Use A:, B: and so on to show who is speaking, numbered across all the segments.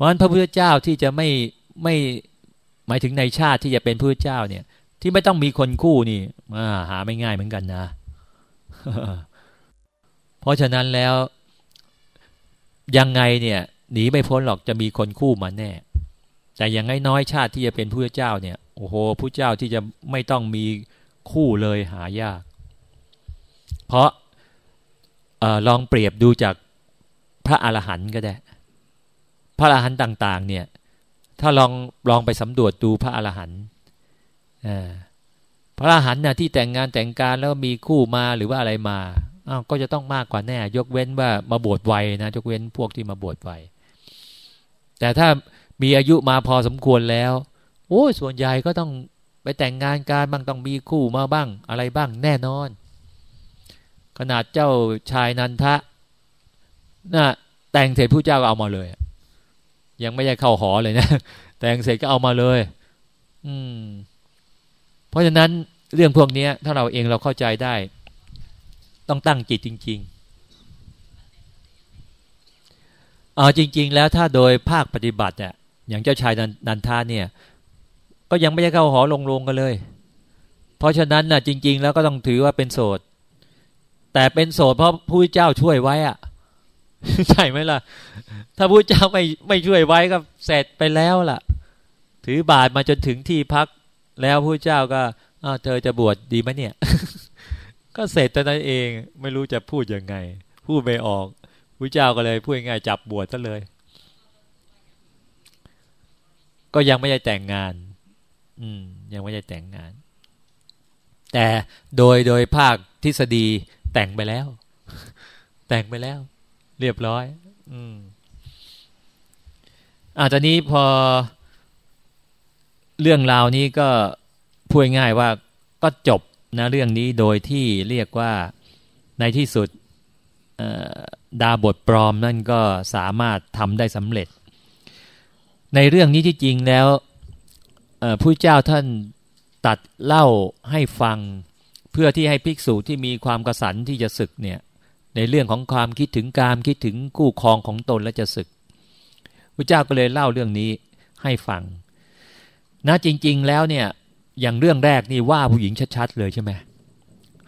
A: ราะฉะนั้นพระพุทธเจ้าที่จะไม่ไม่หมายถึงในชาติที่จะเป็นพระพุทธเจ้าเนี่ย ที่ไม่ต้องมีคนคู่นี่หาไม่ง่ายเหมือนกันนะ เพราะฉะนั้นแล้วยังไงเนี่ยหนีไม่พ้นหรอกจะมีคนคู่มาแน่ แต่อย่างน้อยชาติที่จะเป็นพระเจ้าเนี่ยโอ้โหพระเจ้าที่จะไม่ต้องมีคู่เลยหายาก เพราะอลองเปรียบดูจากพระอรหันต์ก็ได้ พระอรหันต์ต่าง ๆ เนี่ย ถ้าลองลองไปสำรวจดูพระอรหันต์พระอรหันต์น่ะที่แต่งงานแต่งการแล้วมีคู่มาหรือว่าอะไรมาอ้าวก็จะต้องมากกว่าแน่ ยกเว้นว่ามาบวชไวนะยกเว้นพวกที่มาบวชไวแต่ถ้ามีอายุมาพอสมควรแล้ว โอ้ส่วนใหญ่ก็ต้องไปแต่งงานการบ้างต้องมีคู่มาบ้างอะไรบ้างแน่นอน ขนาดเจ้าชายนันทะน่ะแต่งเสร็จผู้เจ้าก็เอามาเลย ยังไม่ได้เข้าหอเลยนะ แต่งเสร็จก็เอามาเลย อืม เพราะฉะนั้นเรื่องพวกนี้ถ้าเราเองเราเข้าใจได้ ต้องตั้งจิตจริง ๆ เอาจริง ๆ แล้วถ้าโดยภาคปฏิบัติเนี่ยอย่างเจ้าชายนันทาเนี่ย ก็ยังไม่ได้เข้าหอลงลงกันเลย เพราะฉะนั้นน่ะ จริง ๆ แล้วก็ต้องถือว่าเป็นโสดแต่เป็นโสดเพราะผู้เจ้าช่วยไว้อะ ใช่ไหมล่ะ ถ้าผู้เจ้าไม่ไม่ช่วยไว้ก็เสร็จไปแล้วล่ะ ถือบาทมาจนถึงที่พัก แล้วผู้เจ้าก็เธอจะบวชดีไหมเนี่ย ก็เสร็จตอนนั้นเองไม่รู้จะพูดยังไง พูดไม่ออกพระเจ้าก็เลยพูดง่ายจับบวชซะเลย ก็ยังไม่ได้แต่งงาน อืม ยังไม่ได้แต่งงาน แต่โดยโดยภาคทฤษฎีแต่งไปแล้ว แต่งไปแล้ว เรียบร้อย อืมอาตอนนี้พอเรื่องราวนี้ก็พูดง่ายว่าก็จบนะเรื่องนี้โดยที่เรียกว่าในที่สุดดาบทปลอมนั่นก็สามารถทำได้สำเร็จ ในเรื่องนี้ที่จริงแล้วผู้เจ้าท่านตัดเล่าให้ฟัง เพื่อที่ให้ภิกษุที่มีความกระสันที่จะศึกเนี่ย ในเรื่องของความคิดถึงการคิดถึงกู้ครองของตนและจะศึกพระเจ้าก็เลยเล่าเรื่องนี้ให้ฟังนะจริง ๆ แล้วเนี่ยอย่างเรื่องแรกนี่ว่าผู้หญิงชัดๆเลยใช่ไหม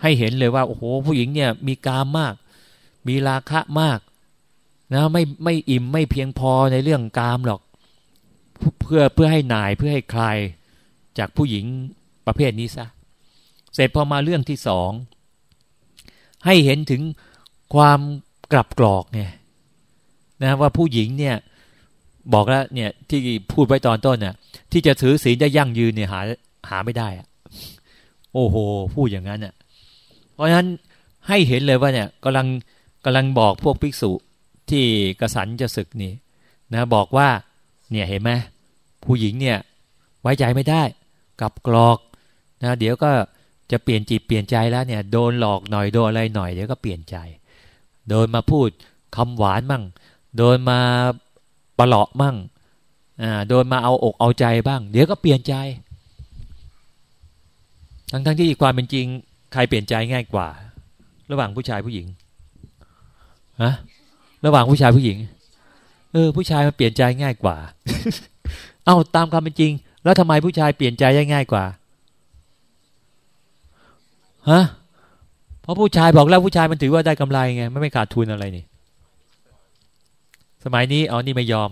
A: ให้เห็นเลยว่าโอ้โหผู้หญิงเนี่ยมีกามมาก มีราคะมากนะไม่ไม่อิ่มไม่เพียงพอในเรื่องกามหรอก เพื่อเพื่อให้นายเพื่อให้คลายจากผู้หญิงประเภทนี้ซะเสร็จพอมาเรื่องที่สองให้เห็นถึง ความกลับกรอกไงนะว่าผู้หญิงเนี่ยบอกแล้วเนี่ยที่พูดไว้ตอนต้นน่ะที่จะถือศีลได้ยั่งยืนเนี่ยหาหาไม่ได้อะโอ้โหพูดอย่างนั้นเนี่ยเพราะฉะนั้นให้เห็นเลยว่าเนี่ยกำลังกำลังบอกพวกภิกษุที่กระสันจะศึกนี่นะบอกว่าเนี่ยเห็นไหมผู้หญิงเนี่ยไว้ใจไม่ได้กับกรอกนะเดี๋ยวก็จะเปลี่ยนจิตเปลี่ยนใจแล้วเนี่ยโดนหลอกหน่อยโดนอะไรหน่อยเดี๋ยวก็เปลี่ยนใจ โดนมาพูดคำหวานมั่ง โดนมาปลาะมั่งอ่าโดนมาเอาอกเอาใจบ้าง เดี๋ยวก็เปลี่ยนใจ ทั้งทั้งที่ความเป็นจริง ใครเปลี่ยนใจง่ายกว่า ระหว่างผู้ชายผู้หญิงฮะระหว่างผู้ชายผู้หญิง เออ ผู้ชายมันเปลี่ยนใจง่ายกว่า เอ้าตามความเป็นจริง แล้วทำไมผู้ชายเปลี่ยนใจได้ง่ายกว่าฮะ ราะผู้ชายบอกแล้วผู้ชายมันถือว่าได้กำไรไงไม่ไม่ขาดทุนอะไรนี่ สมัยนี้อ๋อนี่ไม่ยอม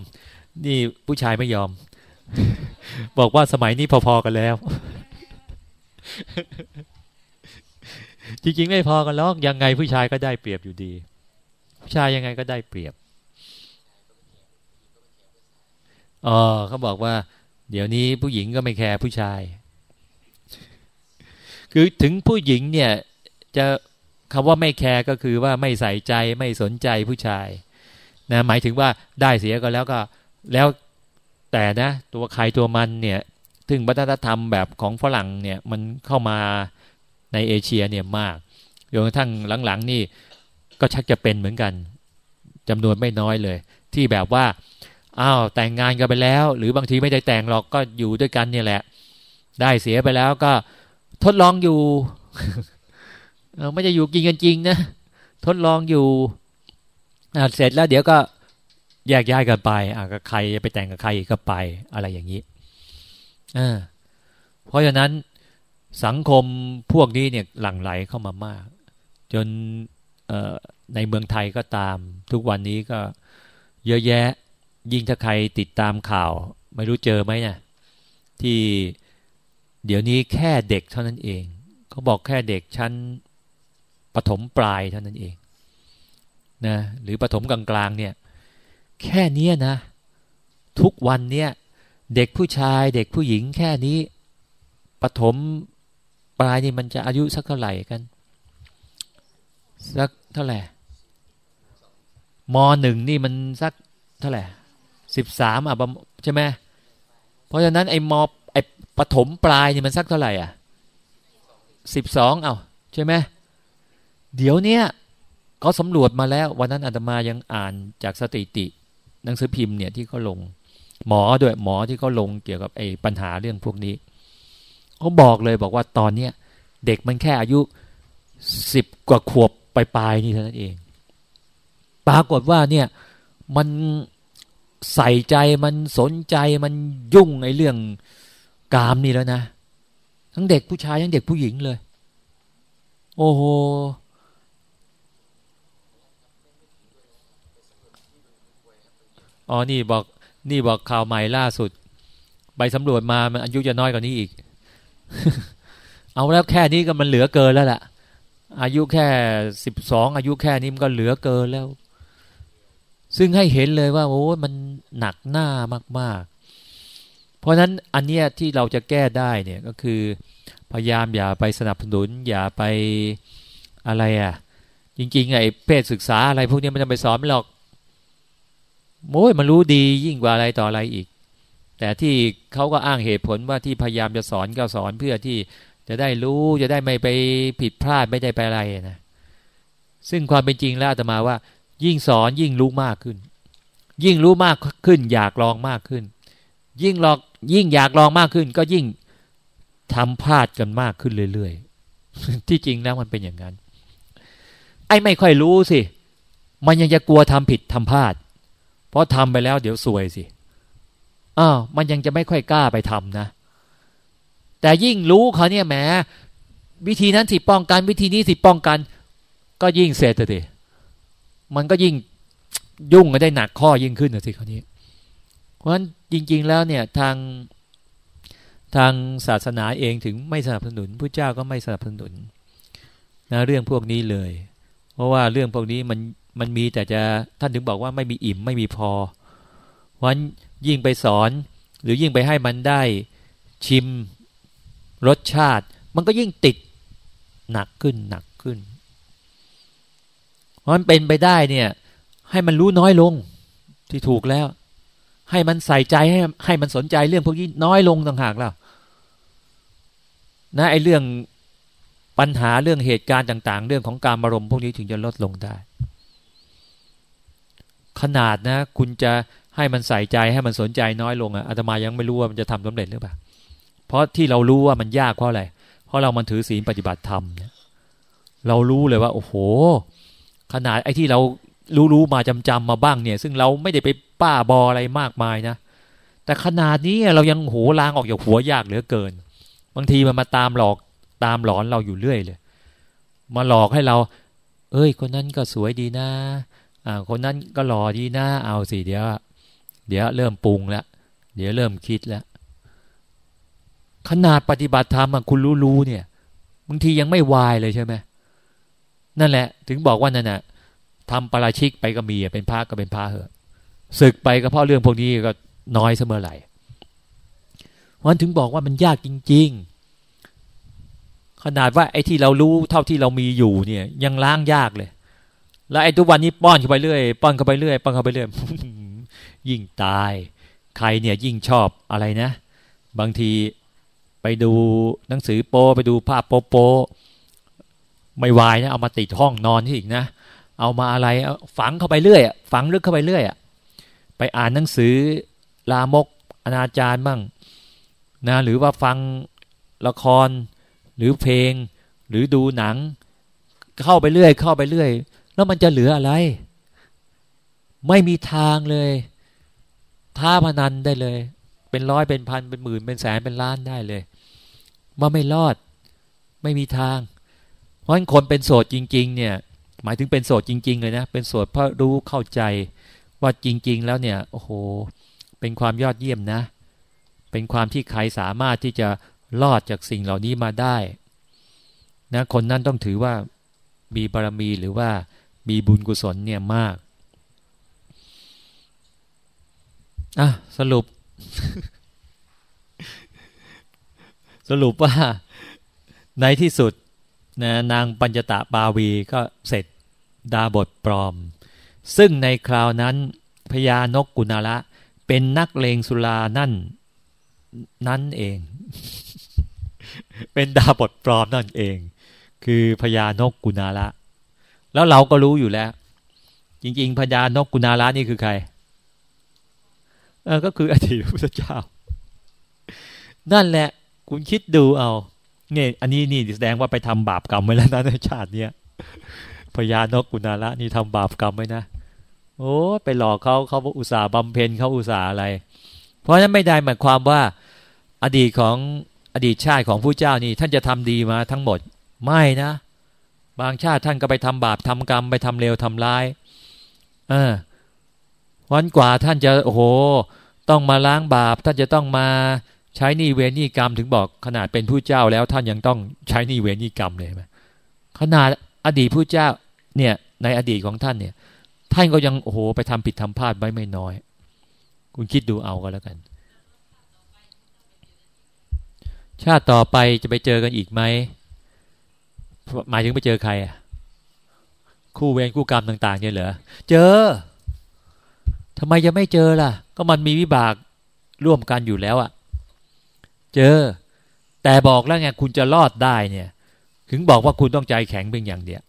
A: นี่ผู้ชายไม่ยอม บอกว่าสมัยนี้พอๆกันแล้ว จริงๆไม่พอกันหรอกยังไงผู้ชายก็ได้เปรียบอยู่ดี ผู้ชายยังไงก็ได้เปรียบอ๋อเขาบอกว่า เดี๋ยวนี้ผู้หญิงก็ไม่แคร์ผู้ชาย คือถึงผู้หญิงเนี่ยจะ คำว่าไม่แคร์ก็คือว่าไม่ใส่ใจไม่สนใจผู้ชายนะหมายถึงว่าได้เสียก็แล้วก็แล้วแต่นะ ตัวใครตัวมันเนี่ยซึ่งวัฒนธรรมแบบของฝรั่งเนี่ยมันเข้ามาในเอเชียเนี่ยมากจนกระทั่งหลังๆนี่ก็ชักจะเป็นเหมือนกันจำนวนไม่น้อยเลย ที่แบบว่าอ้าวแต่งงานกันไปแล้ว หรือบางทีไม่ได้แต่งหรอกก็อยู่ด้วยกันเนี่ยแหละ ได้เสียไปแล้วก็ทดลองอยู่ ไม่จะอยู่กินกันจริงนะทดลองอยู่เสร็จแล้วเดี๋ยวก็แยกย้ายกันไปอะก็ใครไปแต่งกับใครก็ไปอะไรอย่างนี้อ่าเพราะฉะนั้นสังคมพวกนี้เนี่ยหลั่งไหลเข้ามามาก จนในเมืองไทยก็ตาม ทุกวันนี้ก็เยอะแยะ ยิ่งถ้าใครติดตามข่าว ไม่รู้เจอไหมเนี่ยที่เดี๋ยวนี้แค่เด็กเท่านั้นเอง เขาบอกแค่เด็กชั้น ปฐมปลายเท่านั้นเองนะหรือปฐมกลางๆเนี่ยแค่นี้นะ ทุกวันเนี่ยเด็กผู้ชายเด็กผู้หญิงแค่นี้ปฐมปลายนี่มันจะอายุสักเท่าไหร่กัน สักเท่าไหร่มหนึ่งนี่มันสักเท่าไหร่สิบสามอะใช่ไหมเพราะฉะนั้นไอ้มไอ้ปฐมปลายนี่มันสักเท่าไหร่อะสิบสองเอาใช่ไหม เดี๋ยวเนี้ยเขาสำรวจมาแล้ว วันนั้นอาตมายังอ่านจากสถิติ หนังสือพิมพ์เนี่ยที่เขาลง หมอด้วยหมอที่เขาลงเกี่ยวกับไอ้ปัญหาเรื่องพวกนี้เขาบอกเลยบอกว่าตอนเนี้ยเด็กมันแค่อายุสิบกว่าขวบปลายๆนี่เท่านั้นเอง ปรากฏว่าเนี่ยมันใส่ใจมันสนใจมันยุ่งในเรื่องกามนี่แล้วนะ ทั้งเด็กผู้ชายทั้งเด็กผู้หญิงเลย โอ้โห อ๋อนี่บอกนี่บอกข่าวใหม่ล่าสุดใบสำรวจมามันอายุจะน้อยกว่านี้อีก เอาแล้วแค่นี้ก็มันเหลือเกินแล้วล่ะ อายุแค่สิบสองอายุแค่นี้มันก็เหลือเกินแล้ว ซึ่งให้เห็นเลยว่าโอ้มันหนักหน้ามาก ๆ เพราะฉะนั้นอันเนี้ยที่เราจะแก้ได้เนี่ยก็คือ พยายามอย่าไปสนับสนุน อย่าไปอะไรอะ่ะ จริงๆไอ้เพศศึกษาอะไรพวกนี้มันจะไปสอนไม่หรอก โอ้ยมันรู้ดียิ่งกว่าอะไรต่ออะไรอีก แต่ที่เขาก็อ้างเหตุผลว่าที่พยายามจะสอนก็สอนเพื่อที่จะได้รู้จะได้ไม่ไปผิดพลาดไม่ได้ไปอะไรนะซึ่งความเป็นจริงแล้วอาตมาว่า ยิ่งสอนยิ่งรู้มากขึ้น ยิ่งรู้มากขึ้น อยากลองมากขึ้น ยิ่งลองยิ่งอยากลองมากขึ้น ก็ยิ่งทำพลาดกันมากขึ้นเรื่อยๆ ที่จริงแล้วมันเป็นอย่างนั้น ไอ้ไม่ค่อยรู้สิ มันยังจะกลัวทำผิดทำพลาด เพราะทำไปแล้วเดี๋ยวซวยสิอ้าวมันยังจะไม่ค่อยกล้าไปทำนะ แต่ยิ่งรู้เขาเนี่ยแหมวิธีนั้นสิป้องกัน วิธีนี้สิป้องกัน ก็ยิ่งเสร็จเลยมันก็ยิ่งยุ่งกันได้หนักข้อยิ่งขึ้นนะสิคราวนี้ เพราะฉะนั้นจริง ๆ แล้วเนี่ยทางทางศาสนาเองถึงไม่สนับสนุนพระเจ้าก็ไม่สนับสนุนนะเรื่องพวกนี้เลย เพราะว่าเรื่องพวกนี้มัน มันมีแต่จะท่านถึงบอกว่าไม่มีอิ่มไม่มีพอเพราะฉะนั้นยิ่งไปสอน หรือยิ่งไปให้มันได้ชิมรสชาติ มันก็ยิ่งติดหนักขึ้นหนักขึ้น เพราะมันเป็นไปได้เนี่ย ให้มันรู้น้อยลงที่ถูกแล้ว ให้มันใส่ใจให้ให้มันสนใจเรื่องพวกนี้น้อยลงต่างหากแล้วนะไอเรื่องปัญหาเรื่องเหตุการณ์ต่าง ๆ เรื่องของการอารมพวกนี้ถึงจะลดลงได้ ขนาดนะ คุณจะให้มันใส่ใจให้มันสนใจน้อยลงอะอาตมายังไม่รู้ว่ามันจะทำสำเร็จหรือเปล่าเพราะที่เรารู้ว่ามันยากเพราะอะไรเพราะเรามันถือศีลปฏิบัติธรรมเนี่ยเรารู้เลยว่าโอ้โห ขนาดไอ้ที่เรารู้ๆมาจำๆมาบ้างเนี่ย ซึ่งเราไม่ได้ไปป้าบออะไรมากมายนะแต่ขนาดนี้เรายังโหลางออกจากหัวยากเหลือเกิน บางทีมันมาตามหลอกตามหลอนเราอยู่เรื่อยเลย มาหลอกให้เรา เอ้ย คนนั้นก็สวยดีนะ คนนั้นก็หล่อดีนะเอาสิเดี๋ยว เดี๋ยวเริ่มปรุงแล้วเดี๋ยวเริ่มคิดแล้วขนาดปฏิบัติธรรมคุณรู้ๆเนี่ยบางทียังไม่วายเลยใช่ไหมนั่นแหละ ถึงบอกว่านั่นน่ะทำปราชิกไปก็มีเป็นพระก็เป็นพระเหอะศึกไปก็เพราะเรื่องพวกนี้ก็น้อยเสมอไหร่วันถึงบอกว่ามันยากจริง ๆ ขนาดว่าไอ้ที่เรารู้เท่าที่เรามีอยู่เนี่ย ยังล้างยากเลย แล้วไอ้ทุกวันนี้ป้อนเข้าไปเรื่อยป้อนเข้าไปเรื่อยป้อนเข้าไปเรื่อยยิ่งตาย ใครเนี่ยยิ่งชอบอะไรนะ บางทีไปดูหนังสือโปไปดูภาพโปโปไม่วายนะเอามาติดห้องนอนที่อีกนะ เอามาอะไรฝังเข้าไปเรื่อยฝังลึกเข้าไปเรื่อยไปอ่านหนังสือลามกอนาจารบ้างนะหรือว่าฟังละครหรือเพลง หรือดูหนัง เข้าไปเรื่อย เข้าไปเรื่อย แล้วมันจะเหลืออะไร ไม่มีทางเลยท้าพนันได้เลย เป็นร้อยเป็นพันเป็นหมื่นเป็นแสนเป็นล้านได้เลยว่าไม่รอด ไม่มีทาง เพราะฉะนั้นคนเป็นโสดจริง ๆ เนี่ย หมายถึงเป็นโสดจริง ๆ เลยนะ เป็นโสดเพราะรู้เข้าใจว่าจริง ๆ แล้วเนี่ยโอ้โห เป็นความยอดเยี่ยมนะ เป็นความที่ใครสามารถที่จะรอดจากสิ่งเหล่านี้มาได้นะคนนั้นต้องถือว่ามีบารมีหรือว่า มีบุญกุศลเนี่ยมากอะสรุป สรุปว่า ในที่สุดนะนางปัญจตะบาวีก็เสร็จดาบทปลอม ซึ่งในคราวนั้นพญานกกุณาละ เป็นนักเลงสุรานั่น นั่นเอง เป็นดาบทปลอมนั่นเอง คือพญานกกุณาละ แล้วเราก็รู้อยู่แล้ว จริง ๆพญานกกุณาละนี่คือใครเออก็คืออดีตพระเจ้า นั่นแหละ คุณคิดดูเอาเนี่ยอันนี้นี่แสดงว่าไปทำบาปกรรมไว้แล้วนะในชาติเนี้ยพญานกกุณาละนี่ทำบาปกรรมไว้นะโอ้ไปหลอกเขาเขาอุตส่าห์บำเพ็ญเขาอุตส่าห์อะไร เพราะฉะนั้นไม่ได้หมายความว่า อดีตของอดีตชาติของผู้เจ้านี่ ท่านจะทำดีมาทั้งหมดไม่นะ บางชาติท่านก็ไปทำบาปทำกรรมไปทำเลวทำร้ายเออวันกว่าท่านจะโอ้โห ต้องมาล้างบาป ท่านจะต้องมาใช้นี่เวรนี่กรรมถึงบอกขนาดเป็นผู้เจ้าแล้วท่านยังต้องใช้นี่เวรนี่กรรมเลยไหมขนาดอดีตผู้เจ้าเนี่ยในอดีตของท่านเนี่ย ท่านก็ยังโอ้โหไปทำผิดทำพลาดไว้ไม่น้อย คุณคิดดูเอาก็แล้วกัน ชาติต่อไปจะไปเจอกันอีกไหม หมายถึงไปเจอใครอะคู่เวรคู่กรรมต่างๆเนี่ยเหรอเจอทำไมจะไม่เจอล่ะ ก็มันมีวิบากร่วมกันอยู่แล้วอะ่ะ เจอ แต่บอกแล้วไงคุณจะรอดได้เนี่ย ถึงบอกว่าคุณต้องใจแข็งเป็นอย่างเดียว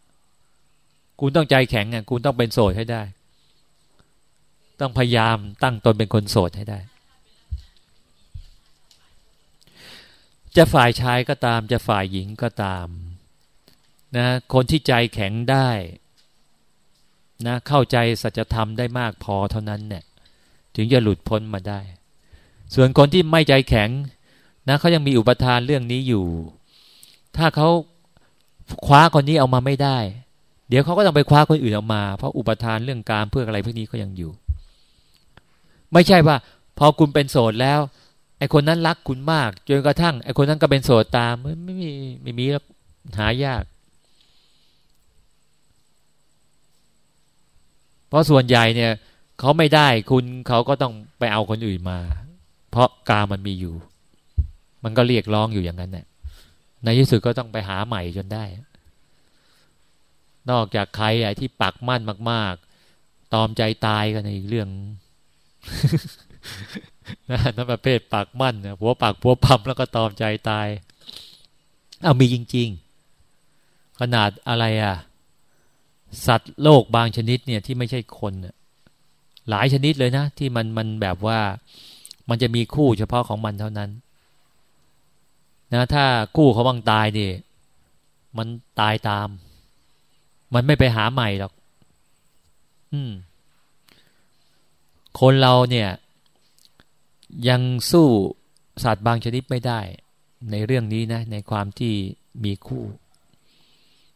A: คุณต้องใจแข็งไงคุณต้องเป็นโสดให้ได้ ต้องพยายามตั้งตนเป็นคนโสดให้ได้ จะฝ่ายชายก็ตาม จะฝ่ายหญิงก็ตาม นะคนที่ใจแข็งได้นะเข้าใจสัจธรรมได้มากพอเท่านั้นเนี่ยถึงจะหลุดพ้นมาได้ ส่วนคนที่ไม่ใจแข็งนะเขายังมีอุปทานเรื่องนี้อยู่ ถ้าเขาคว้าคนนี้เอามาไม่ได้ เดี๋ยวเขาก็ต้องไปคว้าคนอื่นออกมา เพราะอุปทานเรื่องการเพื่ออะไรพวกนี้ก็ยังอยู่ ไม่ใช่ว่า พอคุณเป็นโสดแล้วไอคนนั้นรักคุณมากจนกระทั่งไอคนนั้นก็เป็นโสดตามไม่มีไม่มีแล้วหายาก เพราะส่วนใหญ่เนี่ยเขาไม่ได้คุณเขาก็ต้องไปเอาคนอื่นมา เพราะกามันมีอยู่ มันก็เรียกร้องอยู่อย่างนั้นเนี่ยในที่สุดก็ต้องไปหาใหม่จนได้ นอกจากใครไอ้ที่ปักมั่นมาก ๆ ตอมใจตายกันในอีกเรื่องนั่นประเภทปักมั่นผัวปักผัวพัมแล้วก็ตอมใจตาย เอามีจริง ๆ ขนาดอะไรอะ สัตว์โลกบางชนิดเนี่ยที่ไม่ใช่คนหลายชนิดเลยนะ ที่มันมันแบบว่ามันจะมีคู่เฉพาะของมันเท่านั้น นะถ้าคู่เขาบางตายนี่มันตายตาม มันไม่ไปหาใหม่หรอก อืม คนเราเนี่ย ยังสู้สัตว์บางชนิดไม่ได้ ในเรื่องนี้นะ ในความที่มีคู่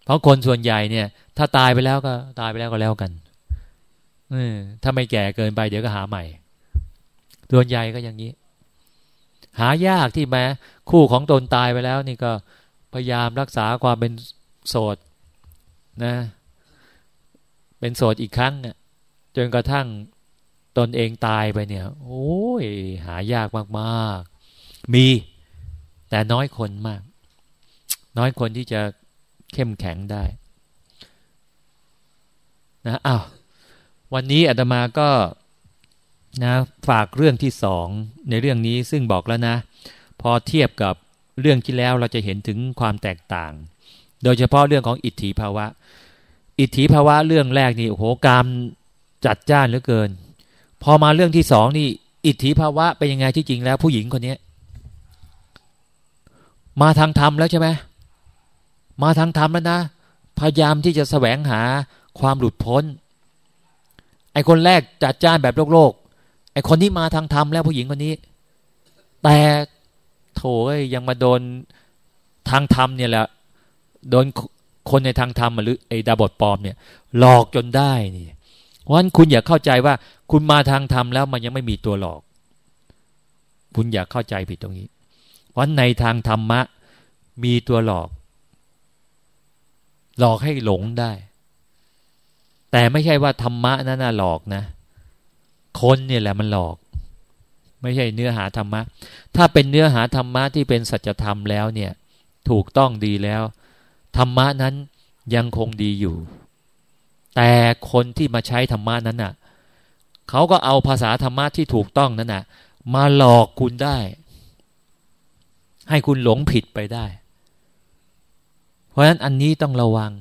A: เพราะคนส่วนใหญ่เนี่ย ถ้าตายไปแล้วก็ตายไปแล้วก็แล้วกันเออถ้าไม่แก่เกินไปเดี๋ยวก็หาใหม่ ส่วนใหญ่ก็อย่างนี้ หายากที่แม้ คู่ของตนตายไปแล้ว นี่ก็พยายามรักษาความเป็นโสดนะ เป็นโสดอีกครั้งเนี่ยจนกระทั่งตนเองตายไปเนี่ย โอ้ย หายากมาก ๆ มีแต่น้อยคนมาก น้อยคนที่จะ เข้มแข็งได้นะอ้าววันนี้อาตมาก็นะฝากเรื่องที่สองในเรื่องนี้ซึ่งบอกแล้วนะ พอเทียบกับเรื่องที่แล้วเราจะเห็นถึงความแตกต่าง โดยเฉพาะเรื่องของอิทธิภาวะ อิทธิภาวะเรื่องแรกนี่โอ้โหกรรมจัดจ้านเหลือเกิน พอมาเรื่องที่สองนี่อิทธิภาวะเป็นยังไงที่จริงแล้วผู้หญิงคนนี้มาทางธรรมแล้วใช่ไหม มาทางธรรมแล้วนะ พยายามที่จะแสวงหาความหลุดพ้น ไอคนแรกจัดจ้านแบบโลกโลกไอคนที่มาทางธรรมแล้วผู้หญิงคนนี้ แต่โถยยังมาโดนทางธรรมเนี่ยแหละโดนคนในทางธรรมหรือไอ้ดาบทปลอมเนี่ย หลอกจนได้นี่เพราะนั้นคุณอย่าเข้าใจว่า คุณมาทางธรรมแล้วมันยังไม่มีตัวหลอก คุณอย่าเข้าใจผิดตรงนี้ เพราะในทางธรรมะ มีตัวหลอก หลอกให้หลงได้ แต่ไม่ใช่ว่าธรรมะนั้นน่ะหลอกนะ คนเนี่ยแหละมันหลอก ไม่ใช่เนื้อหาธรรมะ ถ้าเป็นเนื้อหาธรรมะที่เป็นสัจธรรมแล้วเนี่ย ถูกต้องดีแล้ว ธรรมะนั้นยังคงดีอยู่ แต่คนที่มาใช้ธรรมะนั้นน่ะเขาก็เอาภาษาธรรมะที่ถูกต้องนั้นน่ะ มาหลอกคุณได้ ให้คุณหลงผิดไปได้ เพราะฉะนั้นอันนี้ต้องระวัง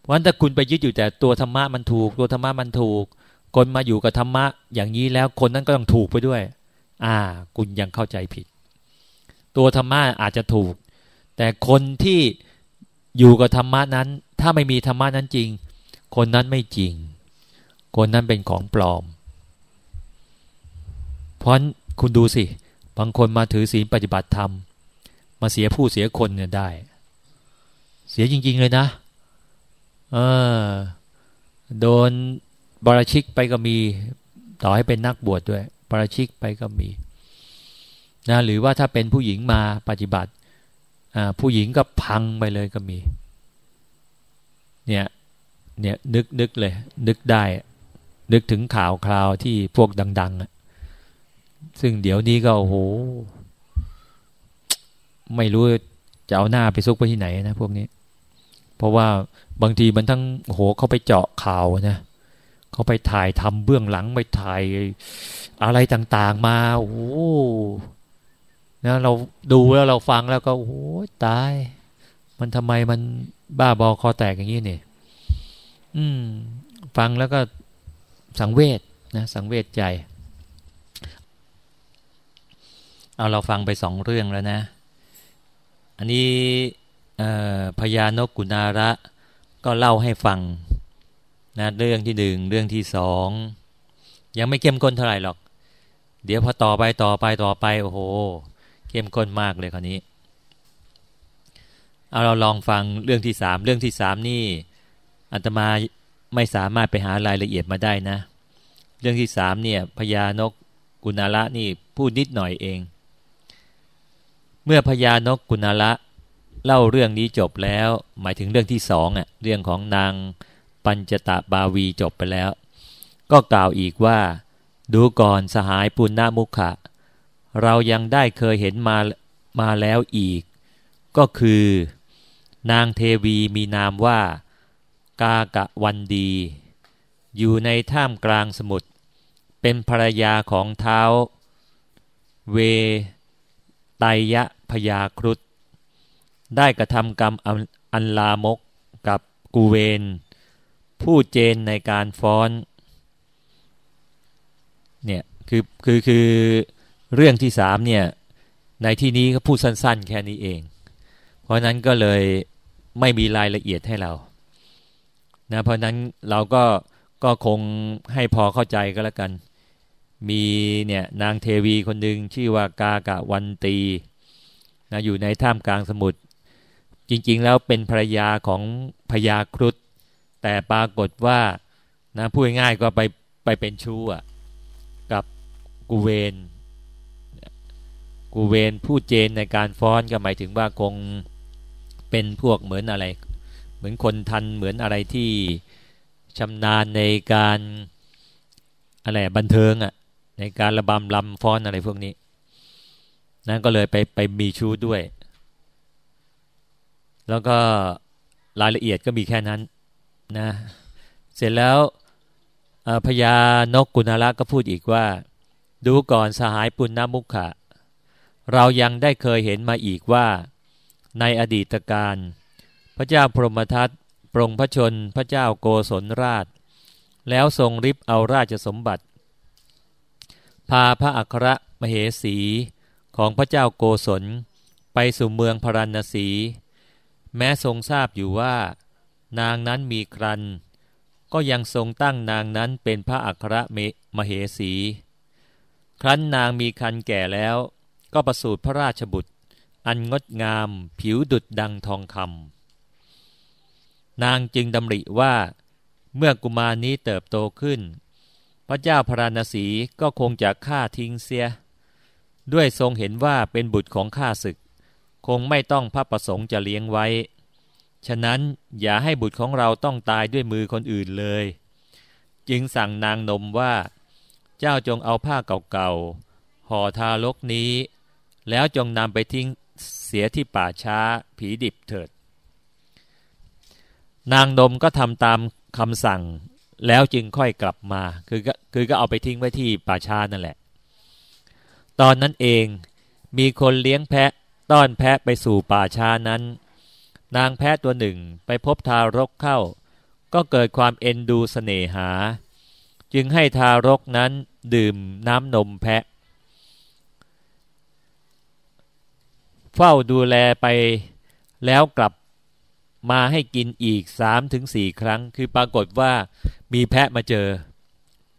A: เพราะฉะนั้นถ้าคุณไปยึดอยู่แต่ตัวธรรมะมันถูก ตัวธรรมะมันถูก คนมาอยู่กับธรรมะอย่างนี้แล้วคนนั้นก็ต้องถูกไปด้วย อ่า คุณยังเข้าใจผิด ตัวธรรมะอาจจะถูก แต่คนที่อยู่กับธรรมะนั้น ถ้าไม่มีธรรมะนั้นจริง คนนั้นไม่จริง คนนั้นเป็นของปลอม เพราะคุณดูสิ บางคนมาถือศีลปฏิบัติธรรม มาเสียผู้เสียคนเนี่ยได้ เสียจริง ๆ เลยนะ เออ โดนบราชิกไปก็มี ต่อให้เป็นนักบวชดด้วยบราชิกไปก็มีนะหรือว่าถ้าเป็นผู้หญิงมาปฏิบัติผู้หญิงก็พังไปเลยก็มี เนี่ย เนี่ยนึกนึกเลย นึกได้ นึกถึงข่าวคราวที่พวกดัง ๆ ซึ่งเดี๋ยวนี้ก็โอ้โห ไม่รู้จะเอาหน้าไปซุกไปที่ไหนนะพวกนี้ เพราะว่าบางทีมันทั้งโหเขาไปเจาะข่าวนะเขาไปถ่ายทำเบื้องหลังไปถ่ายอะไรต่างๆมาโอ้นะเราดูแล้วเราฟังแล้วก็โอ้ตาย มันทำไมมันบ้าบอคอแตกอย่างนี้เนี่ยอืม ฟังแล้วก็สังเวชนะสังเวชใจ เอาเราฟังไปสองเรื่องแล้วนะ อันนี้ พญานกกุณาระ ก็เล่าให้ฟังนะเรื่องที่หนึ่งเรื่องที่สองยังไม่เข้มข้นเท่าไหร่หรอก เดี๋ยวพอต่อไปต่อไปต่อไปโอ้โหเข้มข้นมากเลยคราวนี้เอาเราลองฟังเรื่องที่สามเรื่องที่สามนี่อัตมาไม่สามารถไปหารายละเอียดมาได้นะ เรื่องที่สามเนี่ยพญานกกุณาละนี่พูดนิดหน่อยเอง เมื่อพญานกกุณาละ เล่าเรื่องนี้จบแล้ว หมายถึงเรื่องที่สองอะเรื่องของนางปัญจตะบาวีจบไปแล้ว ก็กล่าวอีกว่า ดูก่อนสหายปุณณมุขะ เรายังได้เคยเห็นมามาแล้วอีก ก็คือ นางเทวีมีนามว่า กากะวันดี อยู่ในท่ามกลางสมุทรเป็นภรรยาของเท้า เวไตยะพยาครุฑ ได้กระทำกรรมอันลามกกับกูเวนผู้เจนในการฟ้อนเนี่ยคือคือคือเรื่องที่สามเนี่ยในที่นี้ก็พูดสั้น ๆ แค่นี้เอง เพราะนั้นก็เลยไม่มีรายละเอียดให้เรานะเพราะนั้นเราก็ก็คงให้พอเข้าใจก็แล้วกัน มีเนี่ยนางเทวีคนหนึ่งชื่อว่ากากะวันตีนะอยู่ในท่ามกลางสมุทร จริงๆ แล้วเป็นภรรยาของพญาครุฑแต่ปรากฏว่านะพูดง่ายก็ไปไปเป็นชู้กับกูเวนกูเวนผู้เจนในการฟ้อนก็หมายถึงว่าคงเป็นพวกเหมือนอะไร เหมือนคนทันเหมือนอะไรที่ชำนาญในการอะไรบันเทิงอะ่ะในการระบำลำฟ้อนอะไรพวกนี้นั้นก็เลยไปไปมีชู้ด้วย แล้วก็รายละเอียดก็มีแค่นั้นนะเสร็จแล้วพญานกกุณาระก็พูดอีกว่า ดูก่อนสหายปุณณมุขะ เรายังได้เคยเห็นมาอีกว่า ในอดีตการพระเจ้าพรหมทัตปรงพระชนพระเจ้าโกศลราช แล้วทรงริบเอาราชสมบัติ พาพระอัครมเหสีของพระเจ้าโกศลไปสู่เมืองพารณสี แม้ทรงทราบอยู่ว่า นางนั้นมีครัน ก็ยังทรงตั้งนางนั้นเป็นพระอัครเมมเหสี ครั้นนางมีคันแก่แล้ว ก็ประสูติพระราชบุตร อันงดงาม ผิวดุดดังทองคำนางจึงดำริว่า เมื่อกุมารนี้เติบโตขึ้น พระเจ้าพระนศีก็คงจะฆ่าทิ้งเสีย ด้วยทรงเห็นว่าเป็นบุตรของข้าศึก คงไม่ต้องพระประสงค์จะเลี้ยงไว้ ฉะนั้นอย่าให้บุตรของเราต้องตายด้วยมือคนอื่นเลย จึงสั่งนางนมว่า เจ้าจงเอาผ้าเก่าๆห่อทารกนี้ แล้วจงนำไปทิ้งเสียที่ป่าช้าผีดิบเถิด นางนมก็ทำตามคำสั่งแล้วจึงค่อยกลับมา คือก็คือก็เอาไปทิ้งไว้ที่ป่าช้านั่นแหละ ตอนนั้นเองมีคนเลี้ยงแพะ ต้อนแพะไปสู่ป่าช้านั้น นางแพะตัวหนึ่งไปพบทารกเข้า ก็เกิดความเอ็นดูสเสน่หา จึงให้ทารกนั้นดื่มน้ำนมแพะ เฝ้าดูแลไปแล้วกลับมาให้กินอีกสามถึงสี่ครั้ง คือปรากฏว่ามีแพะมาเจอ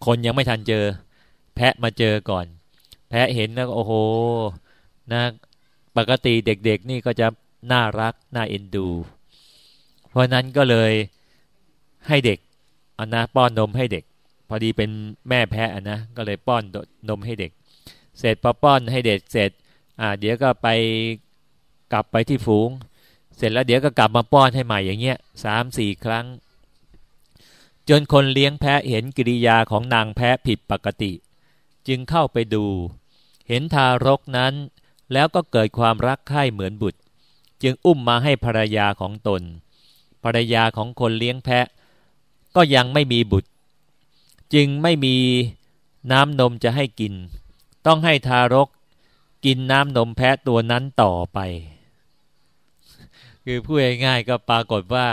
A: คนยังไม่ทันเจอ แพะมาเจอก่อน แพะเห็นแล้วโอ้โหนะ ปกติเด็กๆนี่ก็จะน่ารักน่าเอ็นดู เพราะนั้นก็เลยให้เด็กอันนะป้อนนมให้เด็ก พอดีเป็นแม่แพะนะก็เลยป้อนนมให้เด็ก เสร็จพอป้อนให้เด็กเสร็จอ่าเดี๋ยวก็ไปกลับไปที่ฝูง เสร็จแล้วเดี๋ยวก็กลับมาป้อนให้ใหม่อย่างเงี้ยสามสี่ครั้ง จนคนเลี้ยงแพะเห็นกิริยาของนางแพะผิดปกติ จึงเข้าไปดู เห็นทารกนั้น แล้วก็เกิดความรักใคร่เหมือนบุตร จึงอุ้มมาให้ภรรยาของตน ภรรยาของคนเลี้ยงแพะ ก็ยังไม่มีบุตร จึงไม่มีน้ำนมจะให้กิน ต้องให้ทารกกินน้ำนมแพะตัวนั้นต่อไป คือพูดง่ายๆก็ปรากฏว่า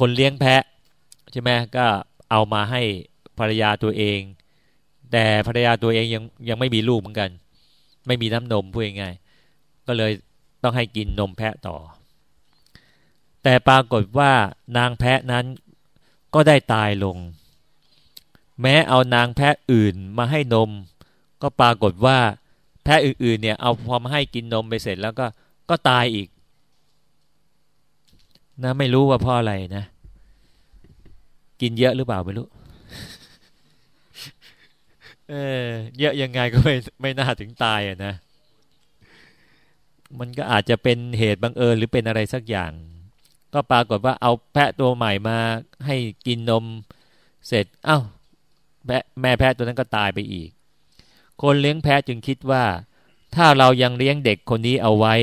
A: คนเลี้ยงแพะใช่ไหมก็เอามาให้ภรรยาตัวเอง แต่ภรรยาตัวเองยังยังไม่มีลูกเหมือนกัน ไม่มีน้ำนมพูดง่ายๆก็เลยต้องให้กินนมแพะต่อ แต่ปรากฏว่านางแพะนั้นก็ได้ตายลง แม้เอานางแพะอื่นมาให้นม ก็ปรากฏว่าแพะอื่นๆเนี่ยเอาพอมาให้กินนมไปเสร็จแล้วก็ก็ตายอีกนะไม่รู้ว่าเพราะอะไรนะ กินเยอะหรือเปล่าไม่รู้ เออเยอะยังไงก็ไม่ไม่น่าถึงตายอะนะ มันก็อาจจะเป็นเหตุบังเอิญหรือเป็นอะไรสักอย่าง ก็ปรากฏว่าเอาแพะตัวใหม่มาให้กินนมเสร็จเอา้าแแม่แพะตัวนั้นก็ตายไปอีก คนเลี้ยงแพะจึงคิดว่า ถ้าเรายังเลี้ยงเด็กคนนี้เอาไว้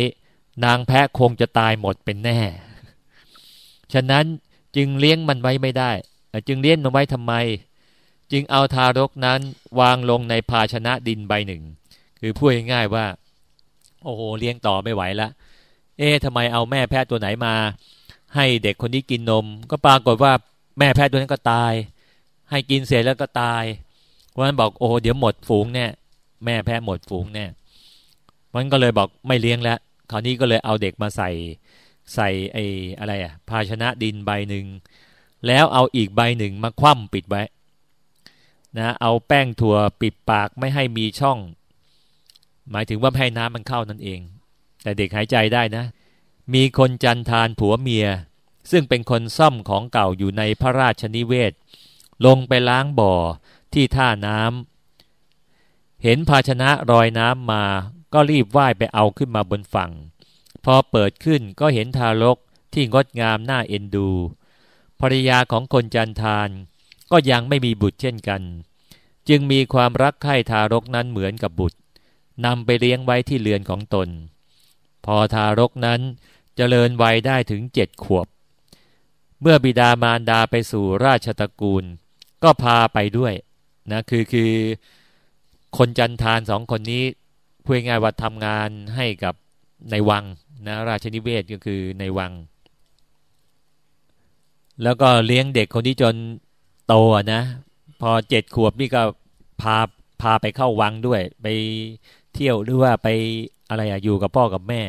A: นางแพะคงจะตายหมดเป็นแน่ ฉะนั้นจึงเลี้ยงมันไว้ไม่ได้ จึงเลี้ยงมันไว้ทำไม จึงเอาทารกนั้นวางลงในภาชนะดินใบหนึ่ง คือพูดง่ายๆว่า โอ้โหเลี้ยงต่อไม่ไหวละ เอ๊ะทำไมเอาแม่แพะตัวไหนมา ให้เด็กคนนี้กินนม ก็ปรากฏว่าแม่แพะตัวนั้นก็ตาย ให้กินเสร็จแล้วก็ตายวันบอกโอ้เดี๋ยวหมดฝูงเนี่ยแม่แพะหมดฝูงเนี่ยมันก็เลยบอกไม่เลี้ยงแล้วคราวนี้ก็เลยเอาเด็กมาใส่ใส่ไอ้อะไรอะภาชนะดินใบหนึ่งแล้วเอาอีกใบหนึ่งมาคว่ำปิดไว้ นะเอาแป้งถั่วปิดปากไม่ให้มีช่อง หมายถึงว่าให้น้ำมันเข้านั่นเอง แต่เด็กหายใจได้นะ มีคนจันทานผัวเมีย ซึ่งเป็นคนซ่อมของเก่าอยู่ในพระราชนิเวศ ลงไปล้างบ่อที่ท่าน้ำเห็นภาชนะรอยน้ำมาก็รีบว่ายไปเอาขึ้นมาบนฝั่ง พอเปิดขึ้นก็เห็นทารกที่งดงามน่าเอ็นดูภรรยาของคนจันทาน ก็ยังไม่มีบุตรเช่นกัน จึงมีความรักใคร่ทารกนั้นเหมือนกับบุตรนำไปเลี้ยงไว้ที่เรือนของตน พอทารกนั้นจเจริญวัยได้ถึงเจ็ดขวบ เมื่อบิดามารดาไปสู่ราชตระกูล ก็พาไปด้วยนะคือคือคนจันทานสองคนนี้พูดง่ายว่าทำงานให้กับในวังนะราชนิเวศก็คือในวัง แล้วก็เลี้ยงเด็กคนที่จน โตนะ พอเจ็ดขวบนี่ก็พาพาไปเข้าวังด้วย ไปเที่ยวหรือว่าไปอะไรอะอยู่กับพ่อกับแม่